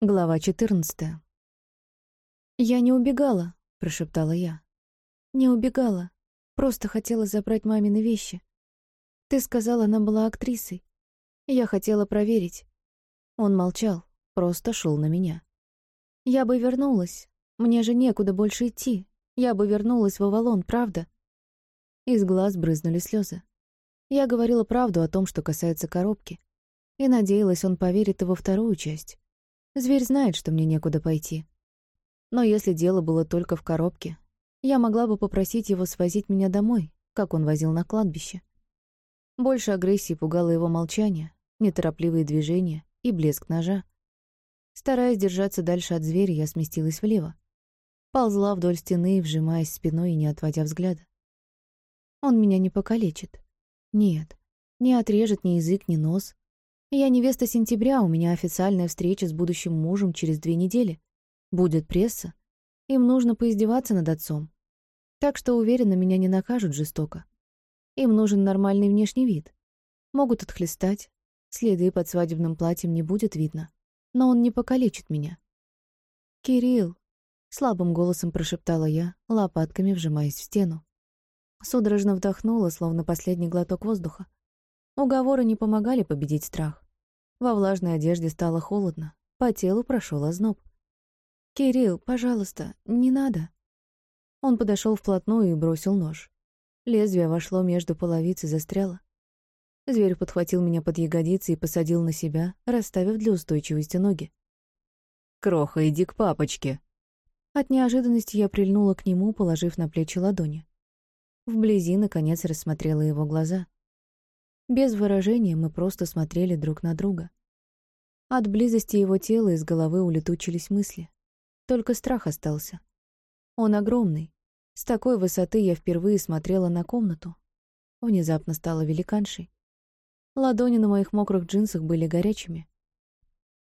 Глава 14. «Я не убегала», — прошептала я. «Не убегала. Просто хотела забрать мамины вещи. Ты сказала, она была актрисой. Я хотела проверить». Он молчал, просто шел на меня. «Я бы вернулась. Мне же некуда больше идти. Я бы вернулась в Авалон, правда?» Из глаз брызнули слезы. Я говорила правду о том, что касается коробки, и надеялась, он поверит и во вторую часть. Зверь знает, что мне некуда пойти. Но если дело было только в коробке, я могла бы попросить его свозить меня домой, как он возил на кладбище. Больше агрессии пугало его молчание, неторопливые движения и блеск ножа. Стараясь держаться дальше от зверя, я сместилась влево. Ползла вдоль стены, вжимаясь спиной и не отводя взгляда. Он меня не покалечит. Нет, не отрежет ни язык, ни нос, я невеста сентября, у меня официальная встреча с будущим мужем через две недели. Будет пресса. Им нужно поиздеваться над отцом. Так что, уверена, меня не накажут жестоко. Им нужен нормальный внешний вид. Могут отхлестать. Следы под свадебным платьем не будет видно. Но он не покалечит меня. «Кирилл!» — слабым голосом прошептала я, лопатками вжимаясь в стену. Судорожно вдохнула, словно последний глоток воздуха. Уговоры не помогали победить страх. Во влажной одежде стало холодно, по телу прошел озноб. «Кирилл, пожалуйста, не надо». Он подошел вплотную и бросил нож. Лезвие вошло между половиц и застряло. Зверь подхватил меня под ягодицы и посадил на себя, расставив для устойчивости ноги. «Кроха, иди к папочке!» От неожиданности я прильнула к нему, положив на плечи ладони. Вблизи, наконец, рассмотрела его глаза — без выражения мы просто смотрели друг на друга. От близости его тела из головы улетучились мысли. Только страх остался. Он огромный. С такой высоты я впервые смотрела на комнату. Внезапно стала великаншей. Ладони на моих мокрых джинсах были горячими.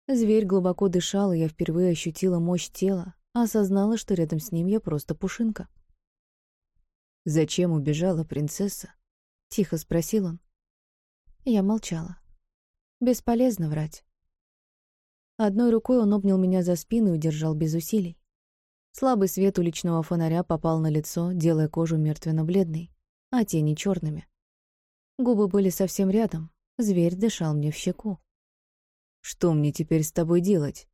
Зверь глубоко дышал, и я впервые ощутила мощь тела, осознала, что рядом с ним я просто пушинка. «Зачем убежала принцесса?» — тихо спросил он. Я молчала. Бесполезно врать. Одной рукой он обнял меня за спину и держал без усилий. Слабый свет уличного фонаря попал на лицо, делая кожу мертвенно-бледной, а тени черными. Губы были совсем рядом, зверь дышал мне в щеку. «Что мне теперь с тобой делать?»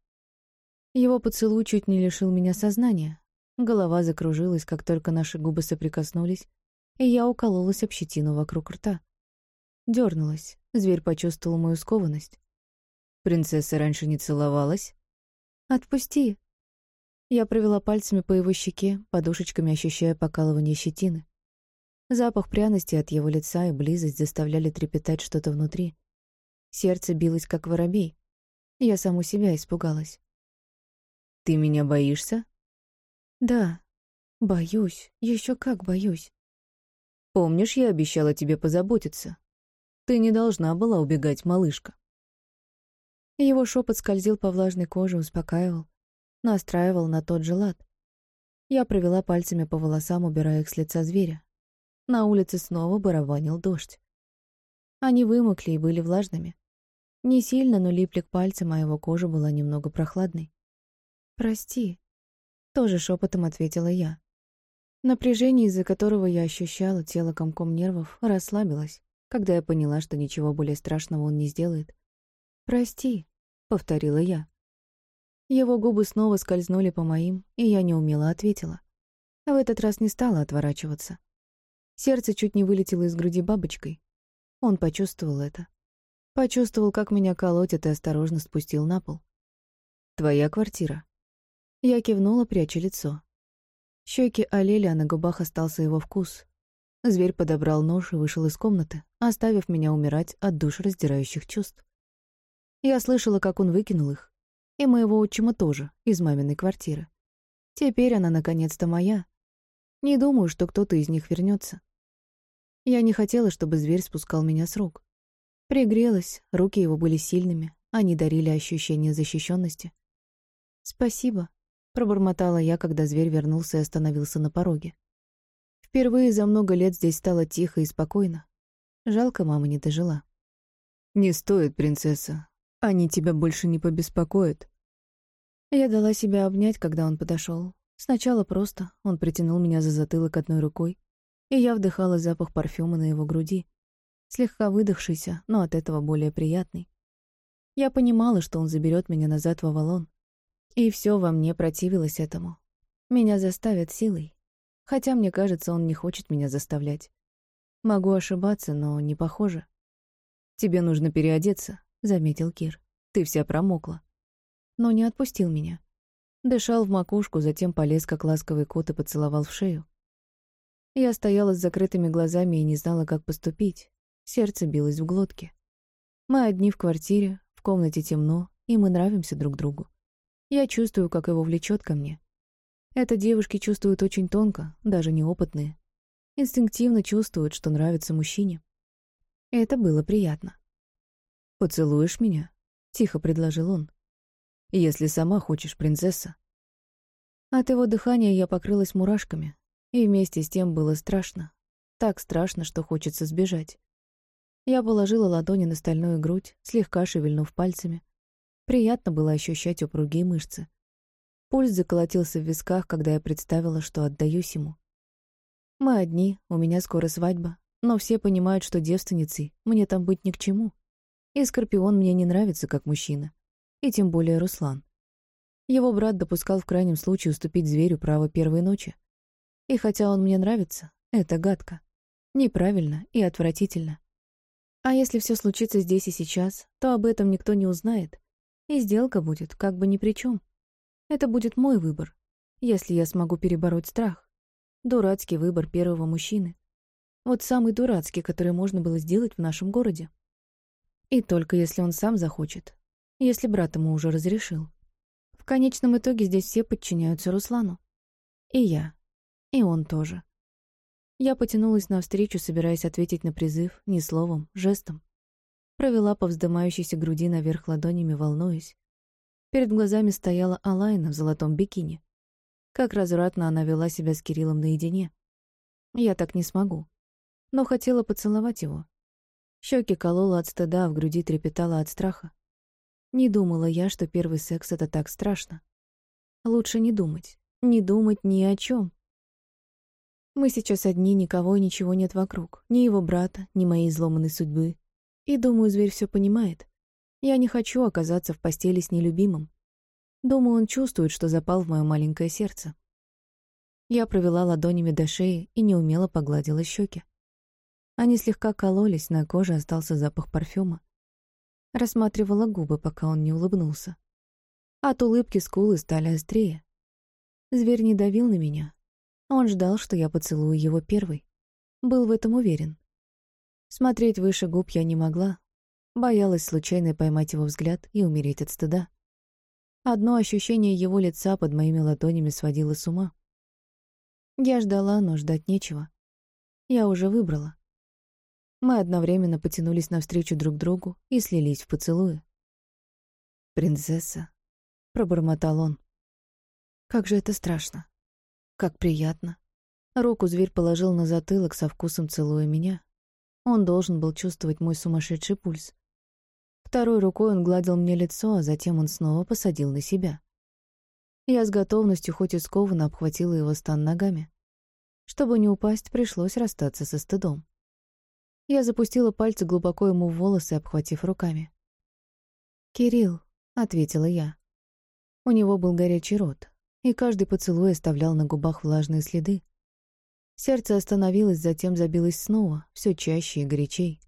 Его поцелуй чуть не лишил меня сознания. Голова закружилась, как только наши губы соприкоснулись, и я укололась об щетину вокруг рта. Дёрнулась. Зверь почувствовал мою скованность. «Принцесса раньше не целовалась?» «Отпусти!» Я провела пальцами по его щеке, подушечками ощущая покалывание щетины. Запах пряности от его лица и близость заставляли трепетать что-то внутри. Сердце билось, как воробей. Я саму себя испугалась. «Ты меня боишься?» «Да, боюсь. Еще как боюсь». «Помнишь, я обещала тебе позаботиться?» Ты не должна была убегать, малышка. Его шепот скользил по влажной коже, успокаивал, настраивал на тот же лад. Я провела пальцами по волосам, убирая их с лица зверя. На улице снова барабанил дождь. Они вымокли и были влажными. Не сильно, но липли к пальцам, а его кожа была немного прохладной. «Прости», — тоже шепотом ответила я. Напряжение, из-за которого я ощущала тело комком нервов, расслабилось когда я поняла, что ничего более страшного он не сделает. «Прости», — повторила я. Его губы снова скользнули по моим, и я неумело ответила. В этот раз не стала отворачиваться. Сердце чуть не вылетело из груди бабочкой. Он почувствовал это. Почувствовал, как меня колотит, и осторожно спустил на пол. «Твоя квартира?» Я кивнула, пряча лицо. Щеки олели, а на губах остался его вкус, Зверь подобрал нож и вышел из комнаты, оставив меня умирать от душераздирающих чувств. Я слышала, как он выкинул их. И моего отчима тоже, из маминой квартиры. Теперь она наконец-то моя. Не думаю, что кто-то из них вернется. Я не хотела, чтобы зверь спускал меня с рук. Пригрелась, руки его были сильными, они дарили ощущение защищенности. «Спасибо», — пробормотала я, когда зверь вернулся и остановился на пороге. Впервые за много лет здесь стало тихо и спокойно. Жалко, мама не дожила. «Не стоит, принцесса. Они тебя больше не побеспокоят». Я дала себя обнять, когда он подошел. Сначала просто он притянул меня за затылок одной рукой, и я вдыхала запах парфюма на его груди, слегка выдохшийся, но от этого более приятный. Я понимала, что он заберет меня назад в Авалон, и все во мне противилось этому. Меня заставят силой, хотя мне кажется, он не хочет меня заставлять. Могу ошибаться, но не похоже. «Тебе нужно переодеться», — заметил Кир. «Ты вся промокла». Но не отпустил меня. Дышал в макушку, затем полез, как ласковый кот, и поцеловал в шею. Я стояла с закрытыми глазами и не знала, как поступить. Сердце билось в глотке. Мы одни в квартире, в комнате темно, и мы нравимся друг другу. Я чувствую, как его влечет ко мне. Это девушки чувствуют очень тонко, даже неопытные. Инстинктивно чувствуют, что нравится мужчине. Это было приятно. «Поцелуешь меня?» — тихо предложил он. «Если сама хочешь, принцесса». От его дыхания я покрылась мурашками, и вместе с тем было страшно. Так страшно, что хочется сбежать. Я положила ладони на стальную грудь, слегка шевельнув пальцами. Приятно было ощущать упругие мышцы. Пульс заколотился в висках, когда я представила, что отдаюсь ему. Мы одни, у меня скоро свадьба, но все понимают, что девственницей мне там быть ни к чему. И Скорпион мне не нравится как мужчина. И тем более Руслан. Его брат допускал в крайнем случае уступить зверю право первой ночи. И хотя он мне нравится, это гадко. Неправильно и отвратительно. А если все случится здесь и сейчас, то об этом никто не узнает. И сделка будет как бы ни при чем. Это будет мой выбор, если я смогу перебороть страх. Дурацкий выбор первого мужчины. Вот самый дурацкий, который можно было сделать в нашем городе. И только если он сам захочет. Если брат ему уже разрешил. В конечном итоге здесь все подчиняются Руслану. И я. И он тоже. Я потянулась навстречу, собираясь ответить на призыв не словом, жестом. Провела по вздымающейся груди наверх ладонями, волнуясь. Перед глазами стояла Алайна в золотом бикини. Как развратно она вела себя с Кириллом наедине. Я так не смогу. Но хотела поцеловать его. Щеки колола от стыда, в груди трепетала от страха. Не думала я, что первый секс — это так страшно. Лучше не думать. Не думать ни о чем. Мы сейчас одни, никого и ничего нет вокруг. Ни его брата, ни моей изломанной судьбы. И, думаю, зверь все понимает. Я не хочу оказаться в постели с нелюбимым. Думаю, он чувствует, что запал в мое маленькое сердце. Я провела ладонями до шеи и неумело погладила щеки. Они слегка кололись, на коже остался запах парфюма. Рассматривала губы, пока он не улыбнулся. От улыбки скулы стали острее. Зверь не давил на меня, он ждал, что я поцелую его первой. Был в этом уверен. Смотреть выше губ я не могла. Боялась случайно поймать его взгляд и умереть от стыда. Одно ощущение его лица под моими ладонями сводило с ума. Я ждала, но ждать нечего. Я уже выбрала. Мы одновременно потянулись навстречу друг другу и слились в поцелуе. «Принцесса», — пробормотал он. «Как же это страшно. Как приятно. Руку зверь положил на затылок со вкусом целуя меня. Он должен был чувствовать мой сумасшедший пульс. Второй рукой он гладил мне лицо, а затем он снова посадил на себя. Я с готовностью, хоть и скованно, обхватила его стан ногами. Чтобы не упасть, пришлось расстаться со стыдом. Я запустила пальцы глубоко ему в волосы, обхватив руками. «Кирилл», — ответила я. У него был горячий рот, и каждый поцелуй оставлял на губах влажные следы. Сердце остановилось, затем забилось снова, все чаще и горячей.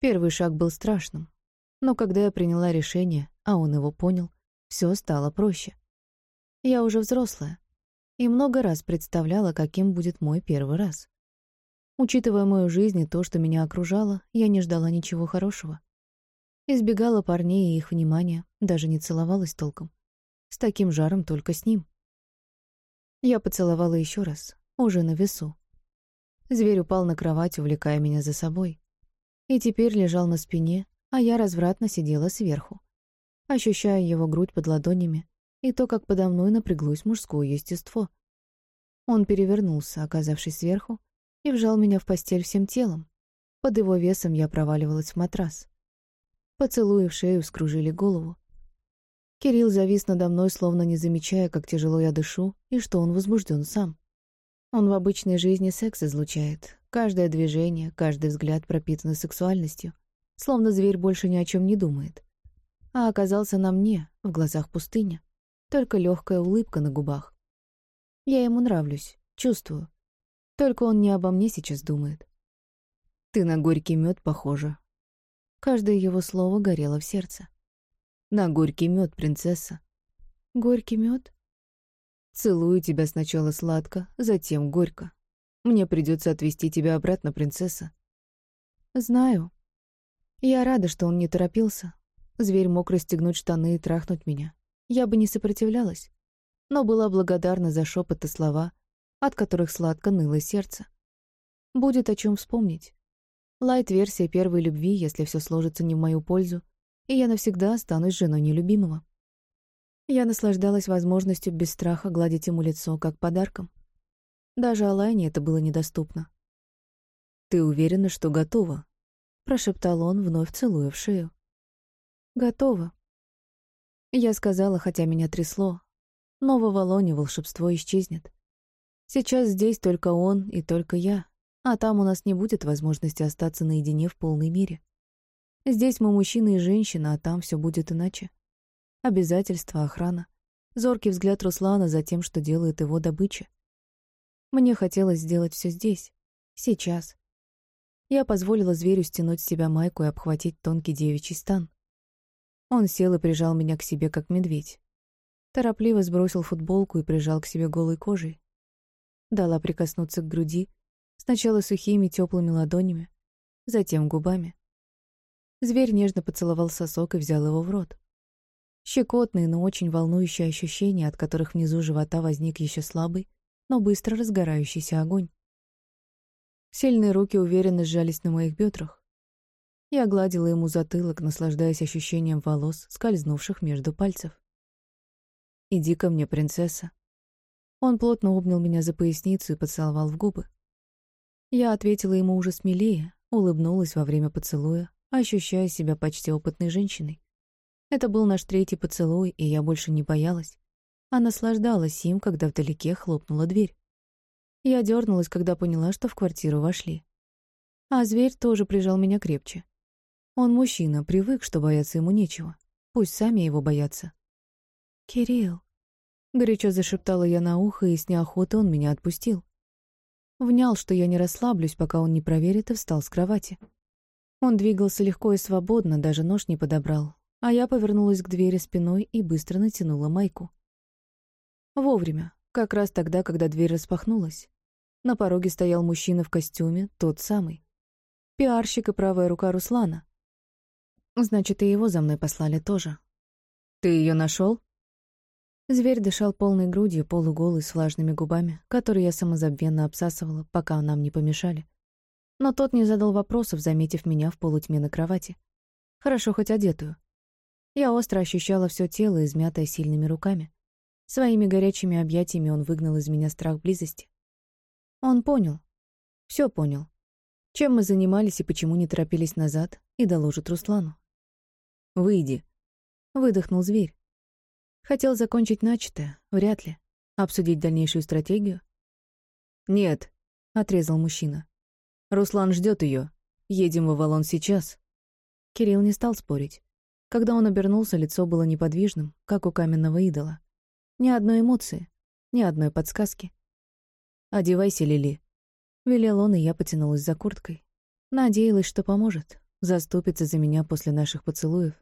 Первый шаг был страшным, но когда я приняла решение, а он его понял, все стало проще. Я уже взрослая и много раз представляла, каким будет мой первый раз. Учитывая мою жизнь и то, что меня окружало, я не ждала ничего хорошего. Избегала парней и их внимания, даже не целовалась толком. С таким жаром только с ним. Я поцеловала еще раз, уже на весу. Зверь упал на кровать, увлекая меня за собой. И теперь лежал на спине, а я развратно сидела сверху, ощущая его грудь под ладонями и то, как подо мной напряглось мужское естество. Он перевернулся, оказавшись сверху, и вжал меня в постель всем телом. Под его весом я проваливалась в матрас. Поцелуи в шею скружили голову. Кирилл завис надо мной, словно не замечая, как тяжело я дышу и что он возбужден сам. Он в обычной жизни секс излучает. Каждое движение, каждый взгляд пропитаны сексуальностью. Словно зверь больше ни о чем не думает. А оказался на мне, в глазах пустыня. Только легкая улыбка на губах. Я ему нравлюсь, чувствую. Только он не обо мне сейчас думает. Ты на горький мед похожа. Каждое его слово горело в сердце. На горький мед, принцесса. Горький мед? Целую тебя сначала сладко, затем горько. Мне придется отвезти тебя обратно, принцесса. Знаю. Я рада, что он не торопился. Зверь мог расстегнуть штаны и трахнуть меня. Я бы не сопротивлялась, но была благодарна за шепот и слова, от которых сладко ныло сердце. Будет о чем вспомнить. Лайт-версия первой любви, если все сложится не в мою пользу, и я навсегда останусь женой нелюбимого. Я наслаждалась возможностью без страха гладить ему лицо, как подарком. Даже Алайне это было недоступно. «Ты уверена, что готова?» — прошептал он, вновь целуя в шею. «Готова». Я сказала, хотя меня трясло. Но в Авалоне волшебство исчезнет. Сейчас здесь только он и только я, а там у нас не будет возможности остаться наедине в полной мере. Здесь мы мужчина и женщина, а там все будет иначе. Обязательства, охрана. Зоркий взгляд Руслана за тем, что делает его добыча. Мне хотелось сделать все здесь, сейчас. Я позволила зверю стянуть с себя майку и обхватить тонкий девичий стан. Он сел и прижал меня к себе, как медведь. Торопливо сбросил футболку и прижал к себе голой кожей. Дала прикоснуться к груди, сначала сухими теплыми ладонями, затем губами. Зверь нежно поцеловал сосок и взял его в рот. Щекотные, но очень волнующие ощущения, от которых внизу живота возник еще слабый, но быстро разгорающийся огонь. Сильные руки уверенно сжались на моих бедрах. Я гладила ему затылок, наслаждаясь ощущением волос, скользнувших между пальцев. «Иди ко мне, принцесса». Он плотно обнял меня за поясницу и поцеловал в губы. Я ответила ему уже смелее, улыбнулась во время поцелуя, ощущая себя почти опытной женщиной. Это был наш третий поцелуй, и я больше не боялась, а наслаждалась им, когда вдалеке хлопнула дверь. Я дернулась, когда поняла, что в квартиру вошли. А зверь тоже прижал меня крепче. Он мужчина, привык, что бояться ему нечего. Пусть сами его боятся. «Кирилл», — горячо зашептала я на ухо, и с неохотой он меня отпустил. Внял, что я не расслаблюсь, пока он не проверит, и встал с кровати. Он двигался легко и свободно, даже нож не подобрал, а я повернулась к двери спиной и быстро натянула майку. Вовремя, как раз тогда, когда дверь распахнулась. На пороге стоял мужчина в костюме, тот самый. Пиарщик и правая рука Руслана. Значит, и его за мной послали тоже. «Ты ее нашел? Зверь дышал полной грудью, полуголый, с влажными губами, которые я самозабвенно обсасывала, пока нам не помешали. Но тот не задал вопросов, заметив меня в полутьме на кровати. Хорошо хоть одетую. Я остро ощущала все тело, измятое сильными руками. Своими горячими объятиями он выгнал из меня страх близости. Он понял. Все понял. Чем мы занимались и почему не торопились назад, и доложит Руслану. «Выйди», — выдохнул зверь. Хотел закончить начатое, вряд ли. Обсудить дальнейшую стратегию? «Нет», — отрезал мужчина. Руслан ждет ее. Едем в Авалон сейчас». Кирилл не стал спорить. Когда он обернулся, лицо было неподвижным, как у каменного идола. Ни одной эмоции, ни одной подсказки. «Одевайся, Лили», — велел он, и я потянулась за курткой. Надеялась, что поможет, заступится за меня после наших поцелуев.